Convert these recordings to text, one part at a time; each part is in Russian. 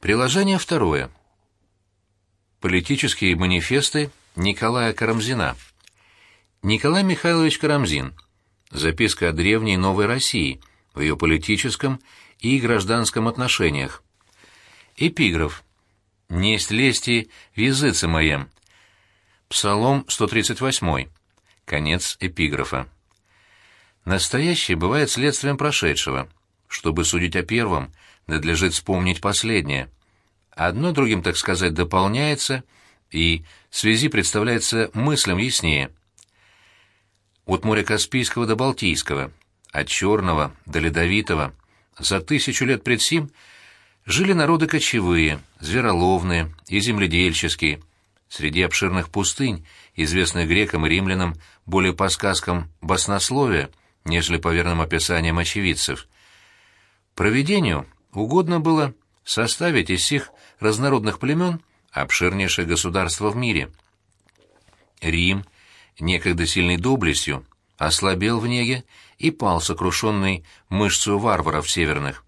Приложение второе. Политические манифесты Николая Карамзина. Николай Михайлович Карамзин. Записка о древней новой России в ее политическом и гражданском отношениях. Эпиграф. «Несть лести в языце моем». Псалом 138. Конец эпиграфа. Настоящее бывает следствием прошедшего. Чтобы судить о первом, надлежит вспомнить последнее. Одно другим, так сказать, дополняется, и в связи представляется мыслям яснее. От моря Каспийского до Балтийского, от Черного до Ледовитого, за тысячу лет пред сим жили народы кочевые, звероловные и земледельческие. Среди обширных пустынь, известных грекам и римлянам более по сказкам баснословия, нежели по верным описаниям очевидцев. Проведению угодно было составить из всех разнородных племен обширнейшее государство в мире. Рим, некогда сильной доблестью, ослабел в неге и пал сокрушенный мышцу варваров северных.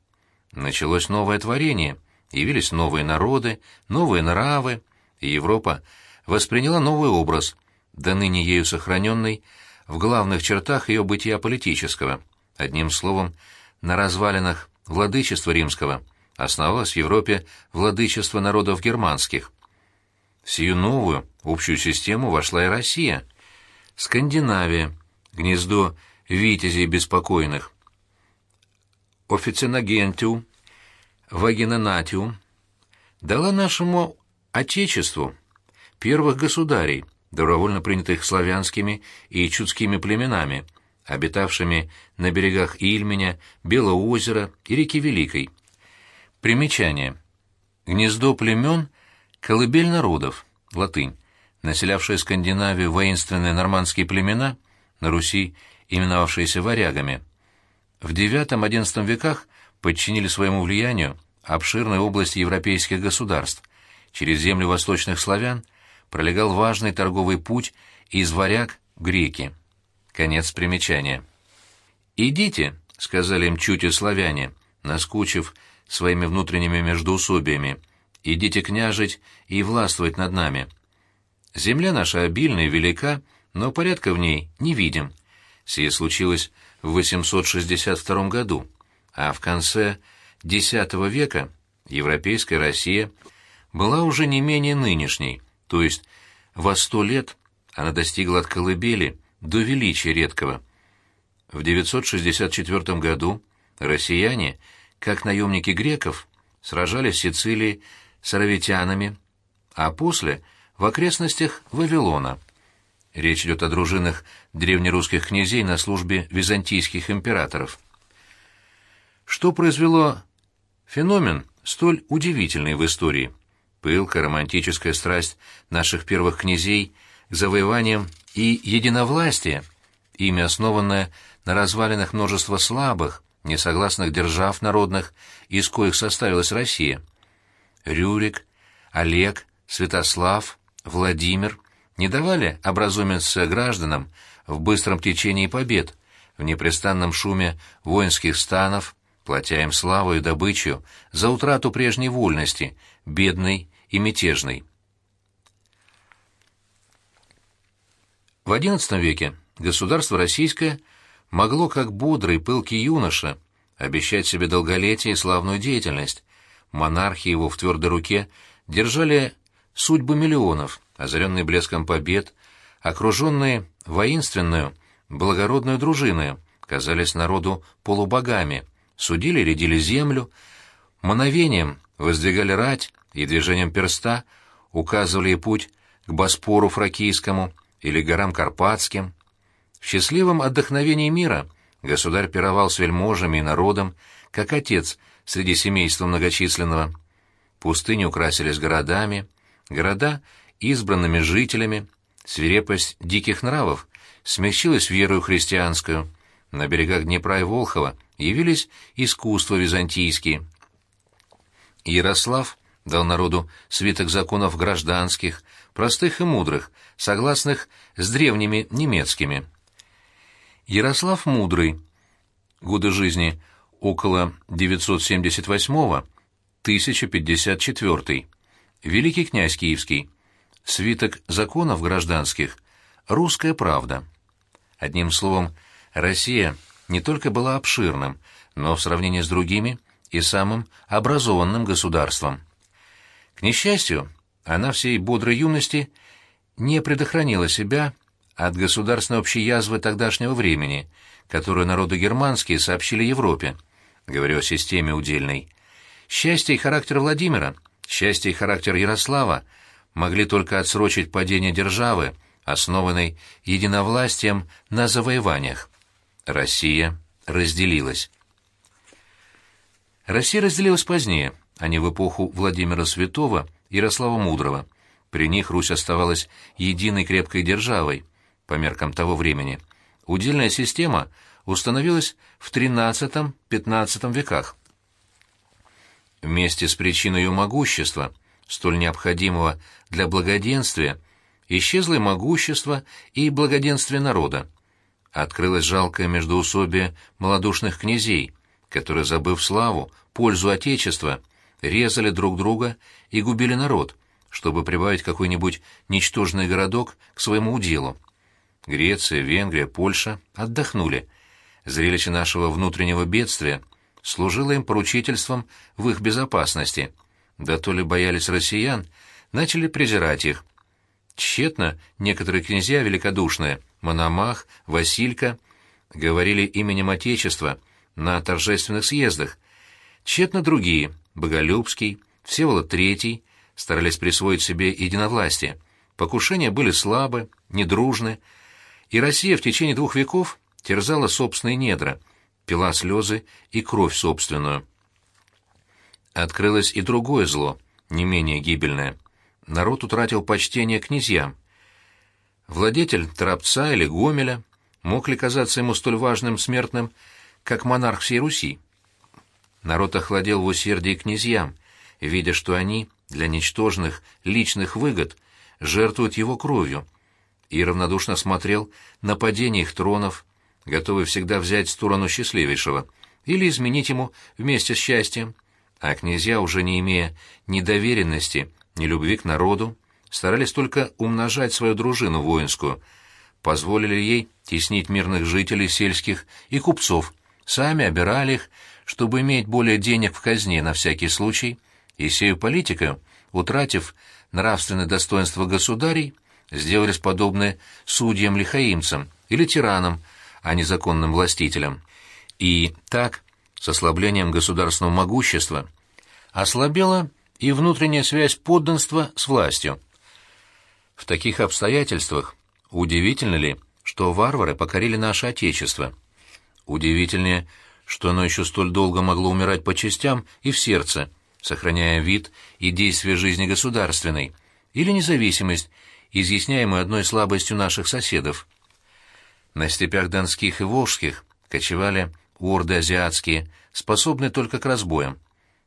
Началось новое творение, явились новые народы, новые нравы, и Европа восприняла новый образ, до ныне ею сохраненный, в главных чертах ее бытия политического. Одним словом, на развалинах владычества римского основалось в Европе владычество народов германских. В сию новую, общую систему вошла и Россия. Скандинавия, гнездо витязей беспокойных. Официнагентиум, вагинанатиум, дала нашему Отечеству первых государей, добровольно принятых славянскими и чудскими племенами, обитавшими на берегах Ильменя, Белого озера и реки Великой. Примечание. Гнездо племен — колыбель народов, латынь, населявшие Скандинавию воинственные нормандские племена, на Руси именовавшиеся варягами. В IX-XI веках подчинили своему влиянию обширные области европейских государств. Через землю восточных славян пролегал важный торговый путь из варяг в греки. Конец примечания. «Идите», — сказали им чуть славяне, наскучив своими внутренними междоусобиями, «идите княжить и властвовать над нами. Земля наша обильная и велика, но порядка в ней не видим. Сие случилось в 862 году, а в конце X века европейская Россия была уже не менее нынешней, то есть во сто лет она достигла от колыбели до величия редкого. В 964 году россияне, как наемники греков, сражались в Сицилии с аравитянами, а после — в окрестностях Вавилона. Речь идет о дружинах древнерусских князей на службе византийских императоров. Что произвело феномен столь удивительный в истории? Пылкая романтическая страсть наших первых князей к завоеваниям и единовластие, имя основанное на развалинах множества слабых, несогласных держав народных, из коих составилась Россия. Рюрик, Олег, Святослав, Владимир не давали образумиться гражданам в быстром течении побед, в непрестанном шуме воинских станов, платя им славу и добычу за утрату прежней вольности, бедной и мятежной. В XI веке государство российское могло, как бодрый пылкий юноша, обещать себе долголетие и славную деятельность. Монархи его в твердой руке держали судьбы миллионов, озаренные блеском побед, окруженные воинственную, благородную дружиной, казались народу полубогами, судили рядили землю, мановением воздвигали рать и движением перста указывали путь к Боспору Фракийскому или горам Карпатским. В счастливом отдохновении мира государь пировал с вельможами и народом, как отец среди семейства многочисленного. Пустыни украсились городами, города — избранными жителями, свирепость диких нравов смягчилась верою христианскую, на берегах Днепра и Волхова явились искусства византийские. Ярослав дал народу свиток законов гражданских, простых и мудрых, согласных с древними немецкими. Ярослав Мудрый. Годы жизни около 978 1054. Великий князь Киевский. Свиток законов гражданских. Русская правда. Одним словом, Россия не только была обширным, но в сравнении с другими и самым образованным государством. К несчастью, она всей бодрой юности не предохранила себя от государственной общей язвы тогдашнего времени, которую народы германские сообщили Европе. Говорю о системе удельной. Счастье и характер Владимира, счастье и характер Ярослава могли только отсрочить падение державы, основанной единовластием на завоеваниях. Россия разделилась. Россия разделилась позднее, а не в эпоху Владимира Святого Ярослава Мудрого. При них Русь оставалась единой крепкой державой, по меркам того времени. Удельная система установилась в XIII-XV веках. Вместе с причиной ее могущества, столь необходимого для благоденствия, исчезло и могущество, и благоденствие народа. Открылось жалкое междоусобие малодушных князей, которые, забыв славу, пользу Отечества, резали друг друга и губили народ, чтобы прибавить какой-нибудь ничтожный городок к своему уделу. Греция, Венгрия, Польша отдохнули. Зрелище нашего внутреннего бедствия служило им поручительством в их безопасности. Да то ли боялись россиян, начали презирать их. Тщетно некоторые князья великодушные, Мономах, Василька, говорили именем Отечества на торжественных съездах. Тщетно другие, Боголюбский, Всеволод Третий, старались присвоить себе единовластие. Покушения были слабы, недружны, и Россия в течение двух веков терзала собственные недра, пила слезы и кровь собственную. Открылось и другое зло, не менее гибельное. Народ утратил почтение князьям. Владетель Трапца или Гомеля мог ли казаться ему столь важным смертным, как монарх всей Руси? Народ охладел в усердии князьям, видя, что они для ничтожных личных выгод жертвуют его кровью, и равнодушно смотрел на падение их тронов, готовый всегда взять сторону счастливейшего или изменить ему вместе с счастьем, а князья, уже не имея ни доверенности, ни любви к народу, старались только умножать свою дружину воинскую, позволили ей теснить мирных жителей сельских и купцов, сами обирали их, чтобы иметь более денег в казне на всякий случай, и сею политикою, утратив нравственное достоинство государей, сделались подобны судьям-лихаимцам или тиранам, а не законным властителям. И так, с ослаблением государственного могущества, ослабела и внутренняя связь подданства с властью. В таких обстоятельствах удивительно ли, что варвары покорили наше Отечество? Удивительнее, что оно еще столь долго могло умирать по частям и в сердце, сохраняя вид и действие жизни государственной, или независимость, изъясняемую одной слабостью наших соседов. На степях донских и волжских кочевали орды азиатские, способные только к разбоям.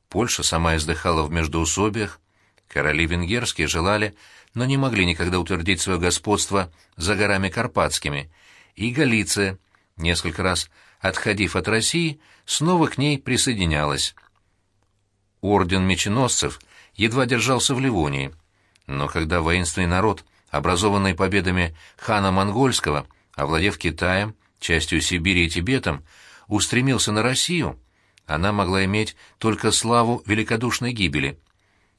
Польша сама издыхала в междоусобиях, короли венгерские желали, но не могли никогда утвердить свое господство за горами Карпатскими, и Галиция, несколько раз отходив от России, снова к ней присоединялась. Орден меченосцев едва держался в Ливонии, но когда воинственный народ образованный победами хана Монгольского, овладев Китаем, частью Сибири и Тибетом, устремился на Россию, она могла иметь только славу великодушной гибели.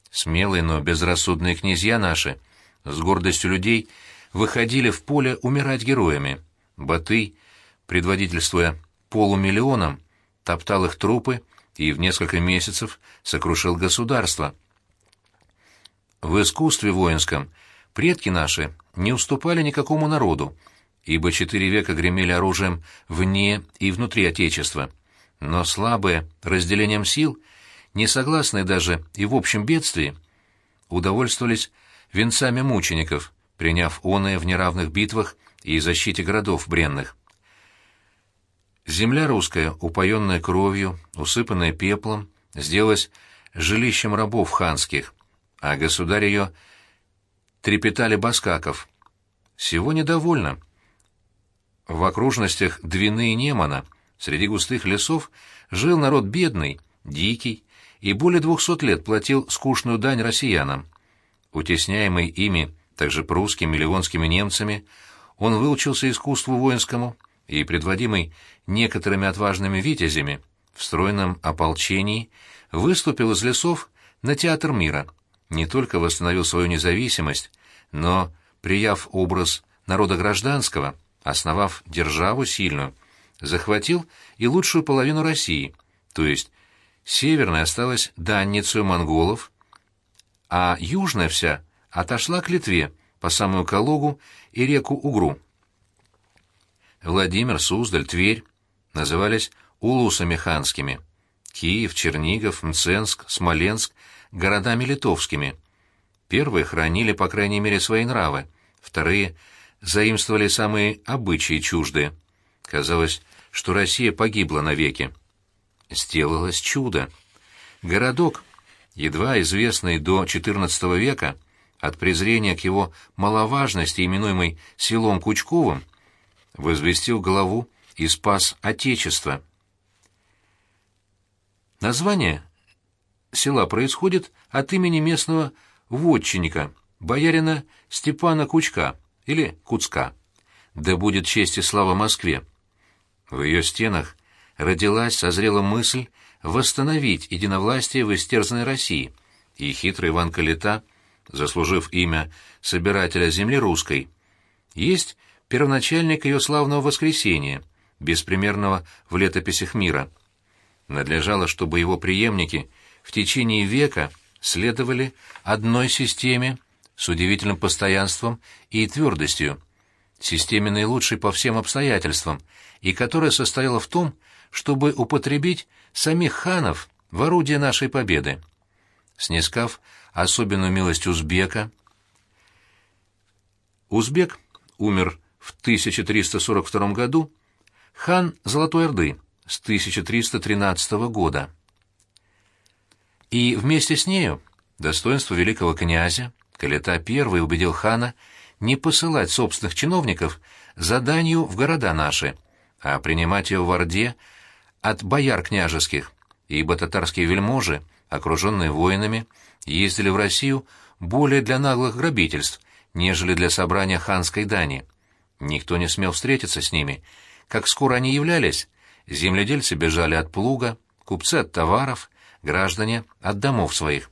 Смелые, но безрассудные князья наши, с гордостью людей, выходили в поле умирать героями. Батый, предводительствуя полумиллионом, топтал их трупы и в несколько месяцев сокрушил государство. В искусстве воинском – Предки наши не уступали никакому народу, ибо четыре века гремели оружием вне и внутри Отечества. Но слабые разделением сил, не согласные даже и в общем бедствии, удовольствовались венцами мучеников, приняв оные в неравных битвах и защите городов бренных. Земля русская, упоенная кровью, усыпанная пеплом, сделалась жилищем рабов ханских, а государь ее — трепетали баскаков. Всего недовольно. В окружностях Двины и Немана, среди густых лесов, жил народ бедный, дикий, и более двухсот лет платил скучную дань россиянам. Утесняемый ими, также прусскими и ливонскими немцами, он выучился искусству воинскому и, предводимый некоторыми отважными витязями, в стройном ополчении выступил из лесов на театр мира, не только восстановил свою независимость, но, прияв образ народа гражданского, основав державу сильную, захватил и лучшую половину России, то есть северная осталась данницей монголов, а южная вся отошла к Литве по самую Калугу и реку Угру. Владимир, Суздаль, Тверь назывались улусами ханскими, Киев, Чернигов, Мценск, Смоленск — городами литовскими. Первые хранили, по крайней мере, свои нравы, вторые заимствовали самые обычаи чуждые. Казалось, что Россия погибла навеки. Сделалось чудо. Городок, едва известный до XIV века, от презрения к его маловажности, именуемый селом Кучковым, возвестил главу и спас Отечество. Название села происходит от имени местного вотчинника, боярина Степана Кучка или Куцка. Да будет честь и слава Москве. В ее стенах родилась, созрела мысль восстановить единовластие в истерзанной России, и хитрый Иван Калита, заслужив имя собирателя земли русской, есть первоначальник ее славного воскресения, беспримерного в летописях мира — надлежало, чтобы его преемники в течение века следовали одной системе с удивительным постоянством и твердостью, системе наилучшей по всем обстоятельствам, и которая состояла в том, чтобы употребить самих ханов в орудие нашей победы. Снискав особенную милость узбека, Узбек умер в 1342 году, хан Золотой Орды, с 1313 года. И вместе с нею достоинство великого князя Калета I убедил хана не посылать собственных чиновников заданию в города наши, а принимать его в Орде от бояр княжеских, ибо татарские вельможи, окруженные воинами, ездили в Россию более для наглых грабительств, нежели для собрания ханской дани. Никто не смел встретиться с ними. Как скоро они являлись, Земледельцы бежали от плуга, купцы от товаров, граждане от домов своих.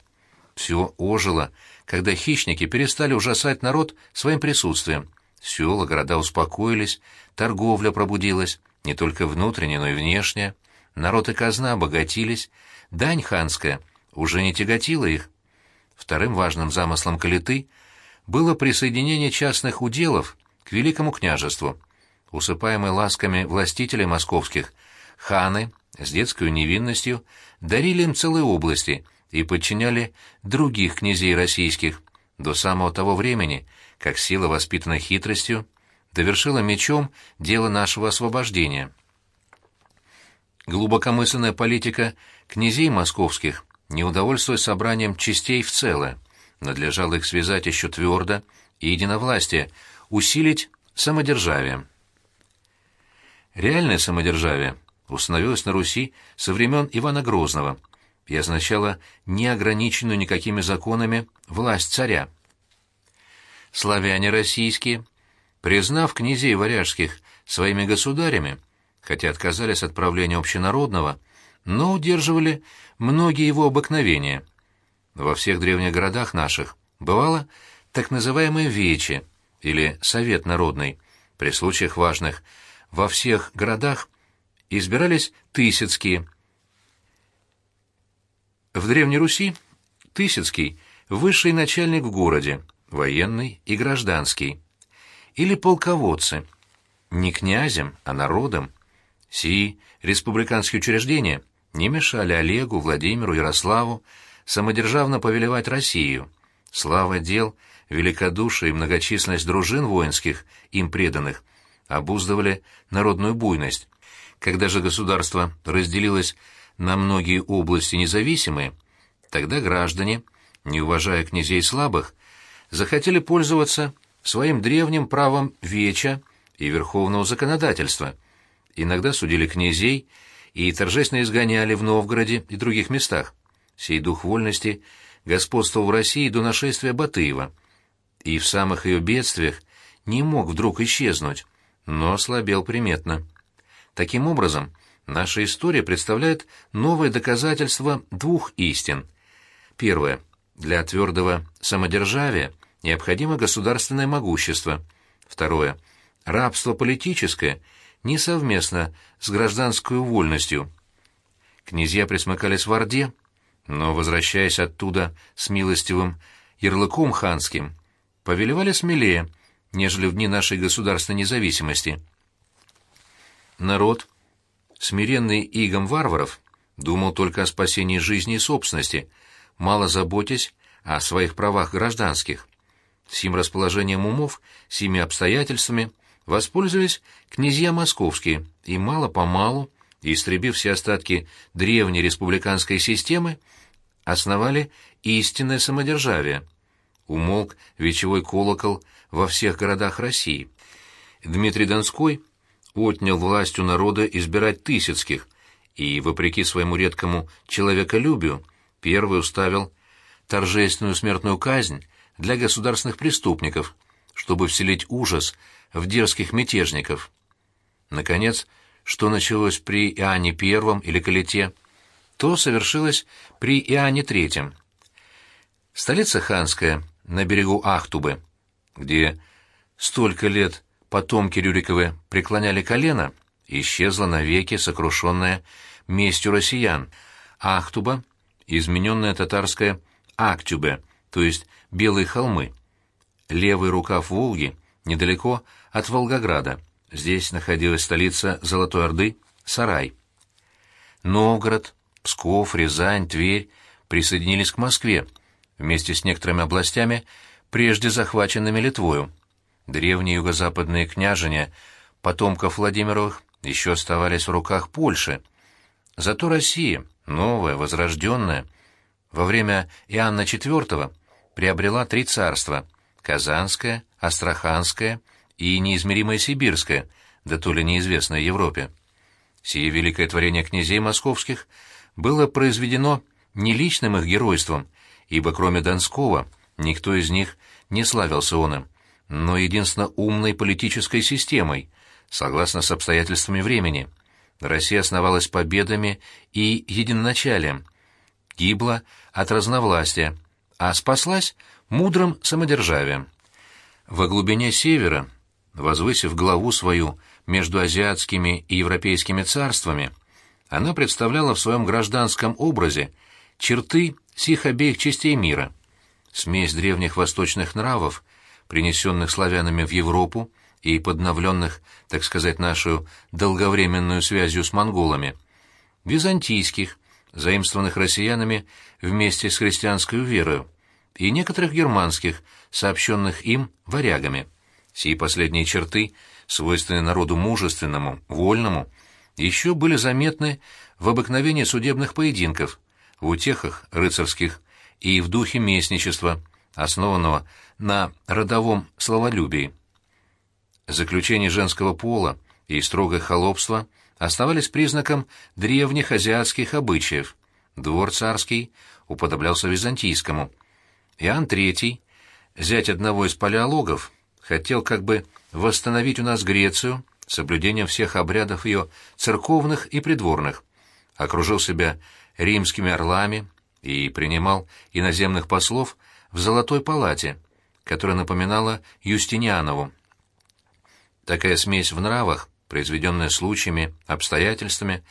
Все ожило, когда хищники перестали ужасать народ своим присутствием. Села, города успокоились, торговля пробудилась, не только внутренняя, но и внешняя. Народ и казна обогатились, дань ханская уже не тяготила их. Вторым важным замыслом Калиты было присоединение частных уделов к Великому княжеству. Усыпаемый ласками властителей московских – ханы с детской невинностью дарили им целые области и подчиняли других князей российских до самого того времени, как сила, воспитанная хитростью, довершила мечом дело нашего освобождения. Глубокомысленная политика князей московских, не удовольствуясь собранием частей в целое, надлежало их связать еще твердо и единовластие, усилить самодержавие. Реальное самодержавие установилась на Руси со времен Ивана Грозного и означала неограниченную никакими законами власть царя. Славяне российские, признав князей варяжских своими государями, хотя отказались от правления общенародного, но удерживали многие его обыкновения. Во всех древних городах наших бывало так называемое вече или совет народный. При случаях важных во всех городах избирались Тысяцкие. В Древней Руси Тысяцкий – высший начальник в городе, военный и гражданский. Или полководцы, не князем, а народом. Сии республиканские учреждения не мешали Олегу, Владимиру, Ярославу самодержавно повелевать Россию. Слава дел, великодушие и многочисленность дружин воинских, им преданных, обуздывали народную буйность. Когда же государство разделилось на многие области независимые, тогда граждане, не уважая князей слабых, захотели пользоваться своим древним правом веча и верховного законодательства. Иногда судили князей и торжественно изгоняли в Новгороде и других местах. Сей дух вольности господствовал в России до нашествия Батыева, и в самых ее бедствиях не мог вдруг исчезнуть, но ослабел приметно. Таким образом, наша история представляет новое доказательство двух истин. Первое. Для твердого самодержавия необходимо государственное могущество. Второе. Рабство политическое несовместно с гражданской вольностью. Князья присмыкались в Орде, но, возвращаясь оттуда с милостивым ярлыком ханским, повелевали смелее, нежели в дни нашей государственной независимости. Народ, смиренный игом варваров, думал только о спасении жизни и собственности, мало заботясь о своих правах гражданских. Сим расположением умов, сими обстоятельствами воспользовались князья московские, и мало-помалу, истребив все остатки древней республиканской системы, основали истинное самодержавие. Умолк вечевой колокол во всех городах России. Дмитрий Донской отнял власть у народа избирать Тысяцких и, вопреки своему редкому человеколюбию, первый уставил торжественную смертную казнь для государственных преступников, чтобы вселить ужас в дерзких мятежников. Наконец, что началось при Иоанне I или Калите, то совершилось при Иоанне III. Столица ханская на берегу Ахтубы, где столько лет потомки Рюриковы преклоняли колено, исчезла навеки сокрушенная местью россиян. Ахтуба, измененная татарская Актюбе, то есть Белые холмы. Левый рукав Волги, недалеко от Волгограда. Здесь находилась столица Золотой Орды, Сарай. Новгород, Псков, Рязань, Тверь присоединились к Москве, вместе с некоторыми областями, прежде захваченными Литвою. Древние юго-западные княжения, потомков Владимировых, еще оставались в руках Польши. Зато Россия, новая, возрожденная, во время Иоанна IV приобрела три царства — Казанское, Астраханское и неизмеримое Сибирское, да то ли неизвестное Европе. Сие великое творение князей московских было произведено не личным их геройством, ибо кроме Донского никто из них не славился он им, но единственно умной политической системой, согласно с обстоятельствами времени. Россия основалась победами и единоначалием, гибла от разновластия, а спаслась мудрым самодержавием. Во глубине севера, возвысив главу свою между азиатскими и европейскими царствами, она представляла в своем гражданском образе черты сих обеих частей мира. Смесь древних восточных нравов, принесенных славянами в Европу и подновленных, так сказать, нашу долговременную связью с монголами, византийских, заимствованных россиянами вместе с христианской верою, и некоторых германских, сообщенных им варягами. Сии последние черты, свойственные народу мужественному, вольному, еще были заметны в обыкновении судебных поединков, в утехах рыцарских и в духе местничества, основанного на родовом словолюбии. Заключение женского пола и строгое холопство оставались признаком древних азиатских обычаев. Двор царский уподоблялся византийскому. Иоанн III, зять одного из палеологов, хотел как бы восстановить у нас Грецию соблюдением всех обрядов ее церковных и придворных, окружил себя римскими орлами и принимал иноземных послов в Золотой палате, которая напоминала Юстинианову. Такая смесь в нравах, произведенная случаями, обстоятельствами,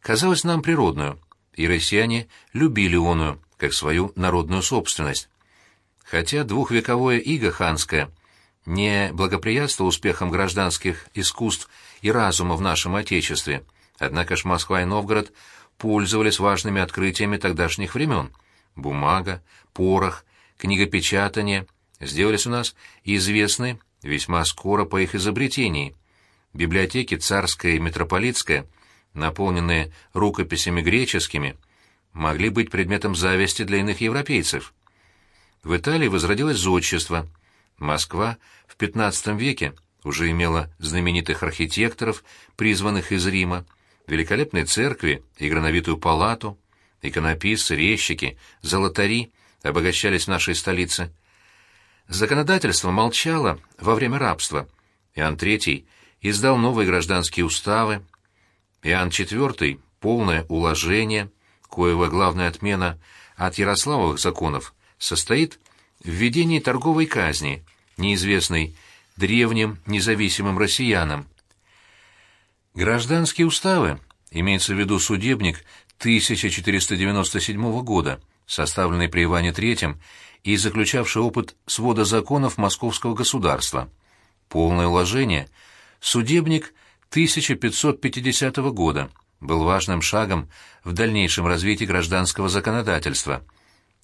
казалась нам природную, и россияне любили оную, как свою народную собственность. Хотя двухвековое иго ханское не благоприятствовало успехам гражданских искусств и разума в нашем Отечестве, однако ж Москва и Новгород пользовались важными открытиями тогдашних времен. Бумага, порох, книгопечатание сделались у нас известны весьма скоро по их изобретении. Библиотеки царская и митрополитская, наполненные рукописями греческими, могли быть предметом зависти для иных европейцев. В Италии возродилось зодчество. Москва в XV веке уже имела знаменитых архитекторов, призванных из Рима, великолепные церкви и грановитую палату. иконописцы, резчики, золотари обогащались нашей столице. Законодательство молчало во время рабства. Иоанн III издал новые гражданские уставы. Иоанн IV — полное уложение, коего главная отмена от Ярославовых законов состоит в введении торговой казни, неизвестной древним независимым россиянам. Гражданские уставы, имеется в виду судебник 1497 года, составленный при Иване III и заключавший опыт свода законов Московского государства. Полное уложение – судебник 1550 года, был важным шагом в дальнейшем развитии гражданского законодательства.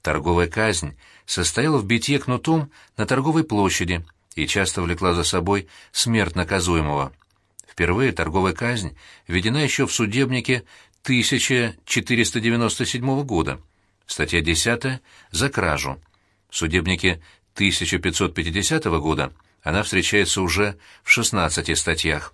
Торговая казнь состояла в битье кнутом на торговой площади и часто влекла за собой смерть наказуемого. Впервые торговая казнь введена еще в судебнике 1497 года. Статья 10 за кражу. В судебнике 1550 года она встречается уже в 16 статьях.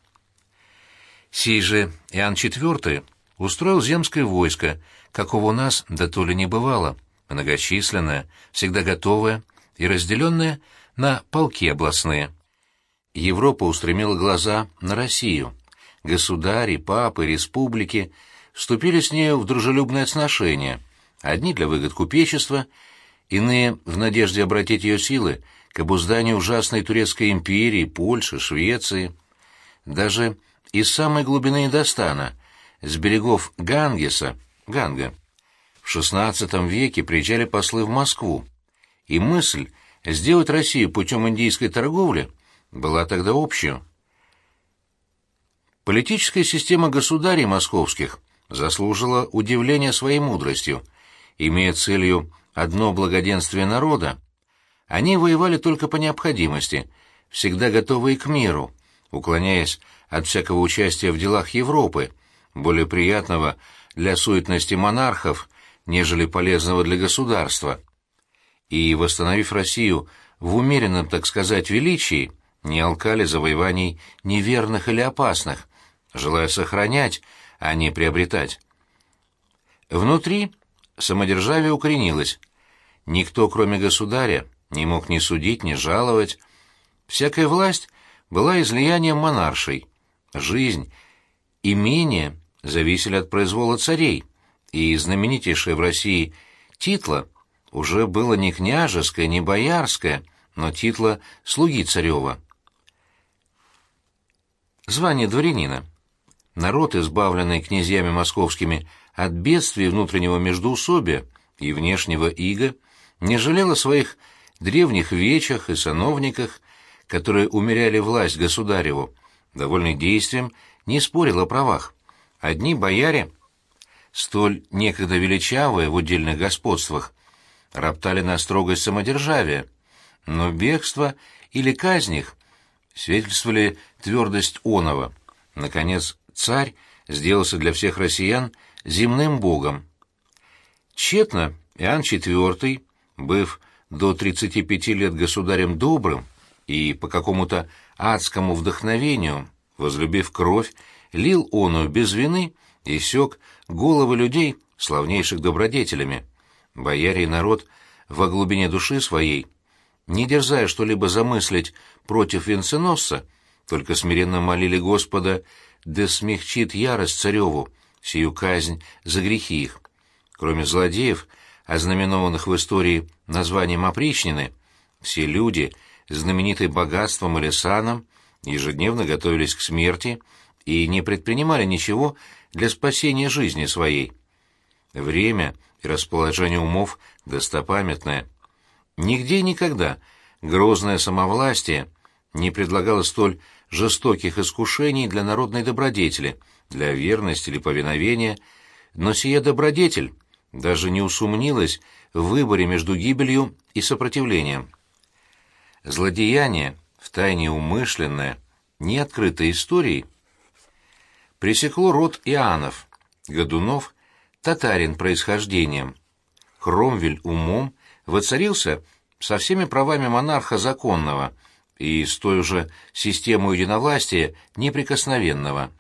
Сей же Иоанн IV устроил земское войско, какого у нас да то ли не бывало, многочисленное, всегда готовое и разделенное на полки областные. Европа устремила глаза на Россию. Государи, папы, республики вступили с нею в дружелюбные отношения, одни для выгод купечества, иные в надежде обратить ее силы к обузданию ужасной турецкой империи, Польши, Швеции. Даже из самой глубины Индостана, с берегов Гангеса, Ганга, в XVI веке приезжали послы в Москву, и мысль сделать Россию путем индийской торговли – была тогда общей. Политическая система государей московских заслужила удивления своей мудростью, имея целью одно благоденствие народа. Они воевали только по необходимости, всегда готовые к миру, уклоняясь от всякого участия в делах Европы, более приятного для суетности монархов, нежели полезного для государства. И, восстановив Россию в умеренном, так сказать, величии, не алкали завоеваний неверных или опасных, желая сохранять, а не приобретать. Внутри самодержавие укоренилось. Никто, кроме государя, не мог ни судить, ни жаловать. Всякая власть была излиянием монаршей. Жизнь, имение зависели от произвола царей, и знаменитейшее в России титла уже было не княжеское, не боярское, но титла слуги царева звание дворянина. Народ, избавленный князьями московскими от бедствий внутреннего междоусобия и внешнего ига, не жалел о своих древних вечах и сановниках, которые умеряли власть государеву, довольный действием, не спорил о правах. Одни бояре, столь некогда величавые в удельных господствах, роптали на строгость самодержавия, но бегство или казнь их свидетельствовали твердость онова. Наконец, царь сделался для всех россиян земным богом. Тщетно Иоанн IV, быв до 35 лет государем добрым и по какому-то адскому вдохновению, возлюбив кровь, лил оную без вины и сёк головы людей, славнейших добродетелями. Бояре и народ во глубине души своей, не дерзая что-либо замыслить против венценосца, только смиренно молили Господа, да смягчит ярость цареву, сию казнь за грехи их. Кроме злодеев, ознаменованных в истории названием опричнины, все люди, знаменитые богатством или саном, ежедневно готовились к смерти и не предпринимали ничего для спасения жизни своей. Время и расположение умов достопамятное. Нигде и никогда грозное самовластие не предлагало столь жестоких искушений для народной добродетели, для верности или повиновения, но сия добродетель даже не усомнилась в выборе между гибелью и сопротивлением. Злодеяние, втайне умышленное, не открытой историей, пресекло род Иоаннов, Годунов, татарин происхождением, Хромвель умом воцарился со всеми правами монарха законного и с той же системой единовластия неприкосновенного.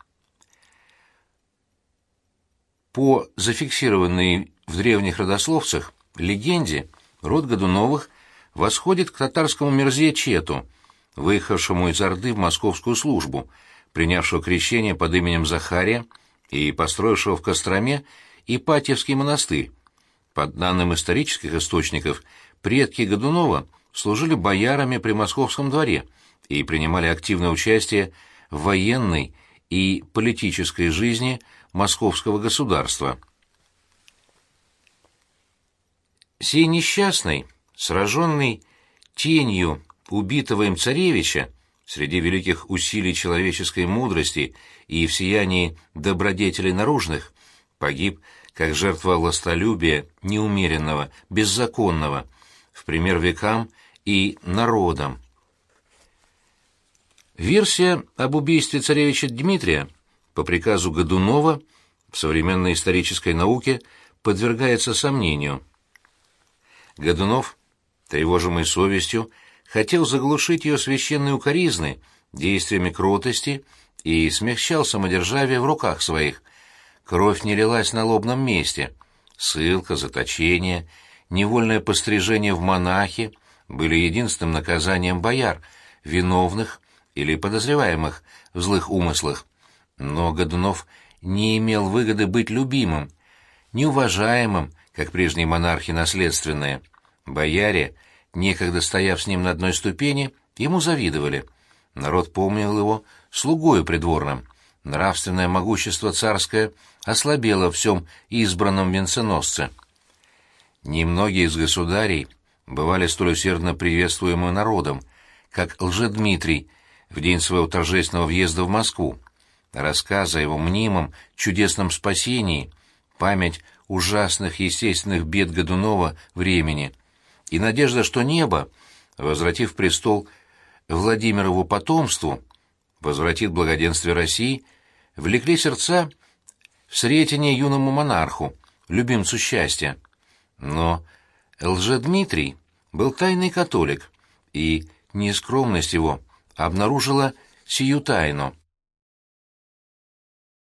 По зафиксированной в древних родословцах, легенде, род Годуновых восходит к татарскому мерзе Чету, выехавшему из Орды в московскую службу, принявшего крещение под именем Захария и построившего в Костроме Ипатьевский монастырь. По данным исторических источников, предки Годунова служили боярами при московском дворе и принимали активное участие в военной и политической жизни московского государства. Сей несчастный, сраженный тенью убитого им царевича, среди великих усилий человеческой мудрости и в сиянии добродетелей наружных, погиб как жертва властолюбия, неумеренного, беззаконного, в пример векам и народам. Версия об убийстве царевича Дмитрия по приказу Годунова в современной исторической науке подвергается сомнению. Годунов, тревожимый совестью, хотел заглушить ее священные укоризны действиями кротости и смягчал самодержавие в руках своих. Кровь не лилась на лобном месте. Ссылка, заточение, невольное пострижение в монахи были единственным наказанием бояр, виновных или подозреваемых в злых умыслах. Но Годунов не имел выгоды быть любимым, неуважаемым, как прежние монархи наследственные. Бояре — некогда стояв с ним на одной ступени, ему завидовали. Народ помнил его слугою придворным. Нравственное могущество царское ослабело в всем избранном венценосце. Немногие из государей бывали столь усердно приветствуемы народом, как Лжедмитрий в день своего торжественного въезда в Москву. Рассказы о его мнимом чудесном спасении, память ужасных естественных бед Годунова времени — и надежда, что небо, возвратив престол Владимирову потомству, возвратит благоденствие России, влекли сердца в сретение юному монарху, любимцу счастья. Но Лжедмитрий был тайный католик, и нескромность его обнаружила сию тайну.